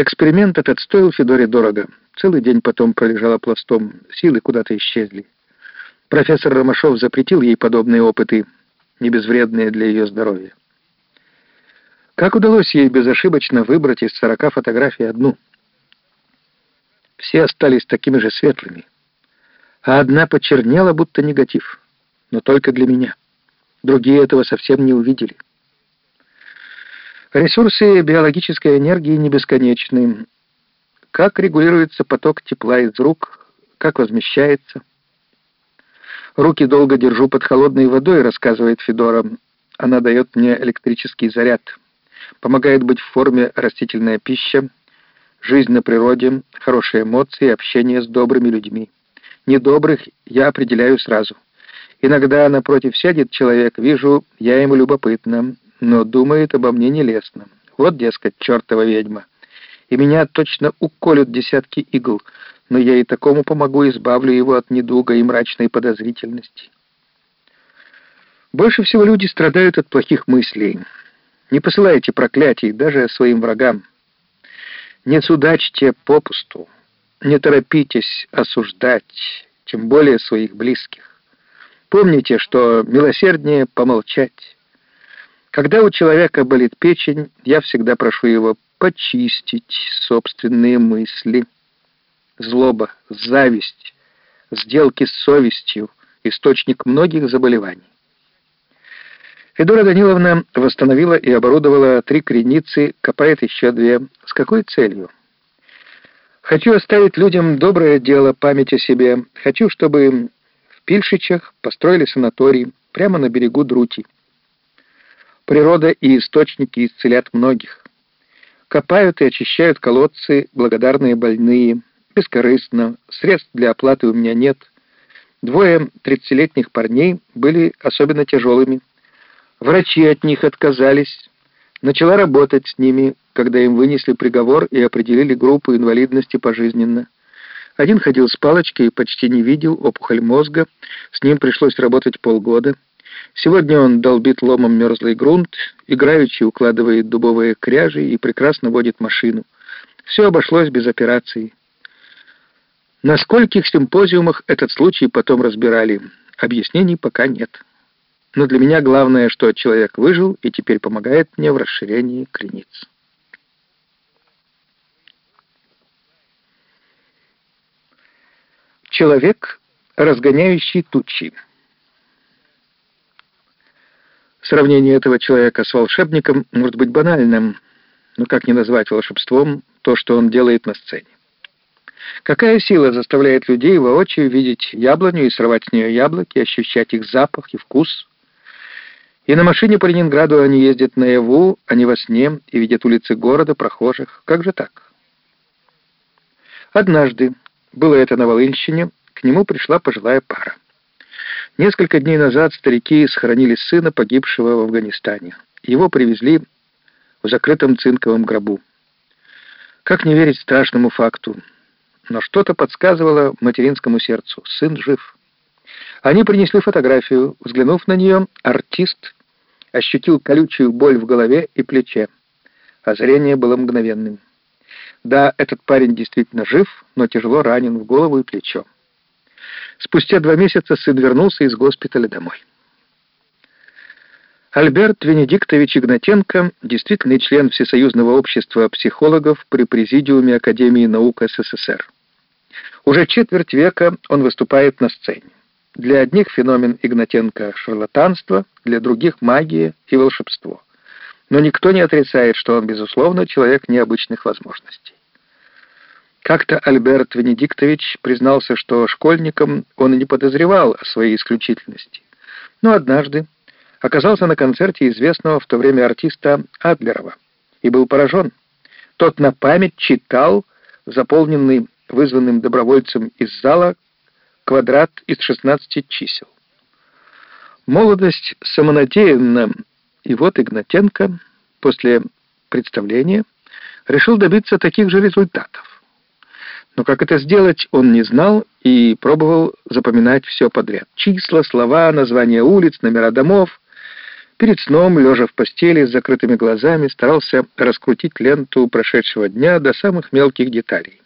Эксперимент этот стоил Федоре дорого. Целый день потом пролежала пластом, силы куда-то исчезли. Профессор Ромашов запретил ей подобные опыты, не безвредные для ее здоровья. Как удалось ей безошибочно выбрать из сорока фотографий одну? Все остались такими же светлыми, а одна почернела, будто негатив, но только для меня. Другие этого совсем не увидели. Ресурсы биологической энергии не бесконечны. Как регулируется поток тепла из рук, как возмещается. Руки долго держу под холодной водой, рассказывает Федора. Она дает мне электрический заряд. Помогает быть в форме растительная пища, жизнь на природе, хорошие эмоции, общение с добрыми людьми. Недобрых я определяю сразу. Иногда напротив сядет человек, вижу, я ему любопытна, но думает обо мне нелестно. Вот, дескать, чертова ведьма. И меня точно уколют десятки игл, но я и такому помогу, избавлю его от недуга и мрачной подозрительности. Больше всего люди страдают от плохих мыслей. Не посылайте проклятий даже своим врагам. Не судачьте попусту, не торопитесь осуждать, тем более своих близких. Помните, что милосерднее помолчать. Когда у человека болит печень, я всегда прошу его почистить собственные мысли. Злоба, зависть, сделки с совестью — источник многих заболеваний. Федора Даниловна восстановила и оборудовала три креницы, копает еще две. С какой целью? Хочу оставить людям доброе дело, память о себе. Хочу, чтобы в Пильшичах построили санаторий прямо на берегу Друти. Природа и источники исцелят многих. Копают и очищают колодцы благодарные больные, бескорыстно, средств для оплаты у меня нет. Двое тридцатилетних парней были особенно тяжелыми. Врачи от них отказались. Начала работать с ними, когда им вынесли приговор и определили группу инвалидности пожизненно. Один ходил с палочкой и почти не видел, опухоль мозга, с ним пришлось работать полгода. Сегодня он долбит ломом мерзлый грунт, играючи укладывает дубовые кряжи и прекрасно водит машину. Все обошлось без операции. На скольких симпозиумах этот случай потом разбирали, объяснений пока нет. Но для меня главное, что человек выжил и теперь помогает мне в расширении крениц. Человек, разгоняющий тучи. Сравнение этого человека с волшебником может быть банальным, но как не назвать волшебством то, что он делает на сцене? Какая сила заставляет людей воочию видеть яблоню и срывать с нее яблоки, ощущать их запах и вкус? И на машине по Ленинграду они ездят наяву, а не во сне, и видят улицы города, прохожих. Как же так? Однажды, было это на Волынщине, к нему пришла пожилая пара. Несколько дней назад старики схоронили сына, погибшего в Афганистане. Его привезли в закрытом цинковом гробу. Как не верить страшному факту? Но что-то подсказывало материнскому сердцу. Сын жив. Они принесли фотографию. Взглянув на нее, артист ощутил колючую боль в голове и плече. А зрение было мгновенным. Да, этот парень действительно жив, но тяжело ранен в голову и плечо. Спустя два месяца сын вернулся из госпиталя домой. Альберт Венедиктович Игнатенко, действительный член Всесоюзного общества психологов при Президиуме Академии наук СССР. Уже четверть века он выступает на сцене. Для одних феномен Игнатенко — шарлатанство, для других — магия и волшебство. Но никто не отрицает, что он, безусловно, человек необычных возможностей. Как-то Альберт Венедиктович признался, что школьником он и не подозревал о своей исключительности. Но однажды оказался на концерте известного в то время артиста Адлерова и был поражен. Тот на память читал заполненный вызванным добровольцем из зала квадрат из 16 чисел. Молодость самонадеянна, и вот Игнатенко после представления решил добиться таких же результатов. Но как это сделать, он не знал и пробовал запоминать все подряд. Числа, слова, названия улиц, номера домов. Перед сном, лежа в постели с закрытыми глазами, старался раскрутить ленту прошедшего дня до самых мелких деталей.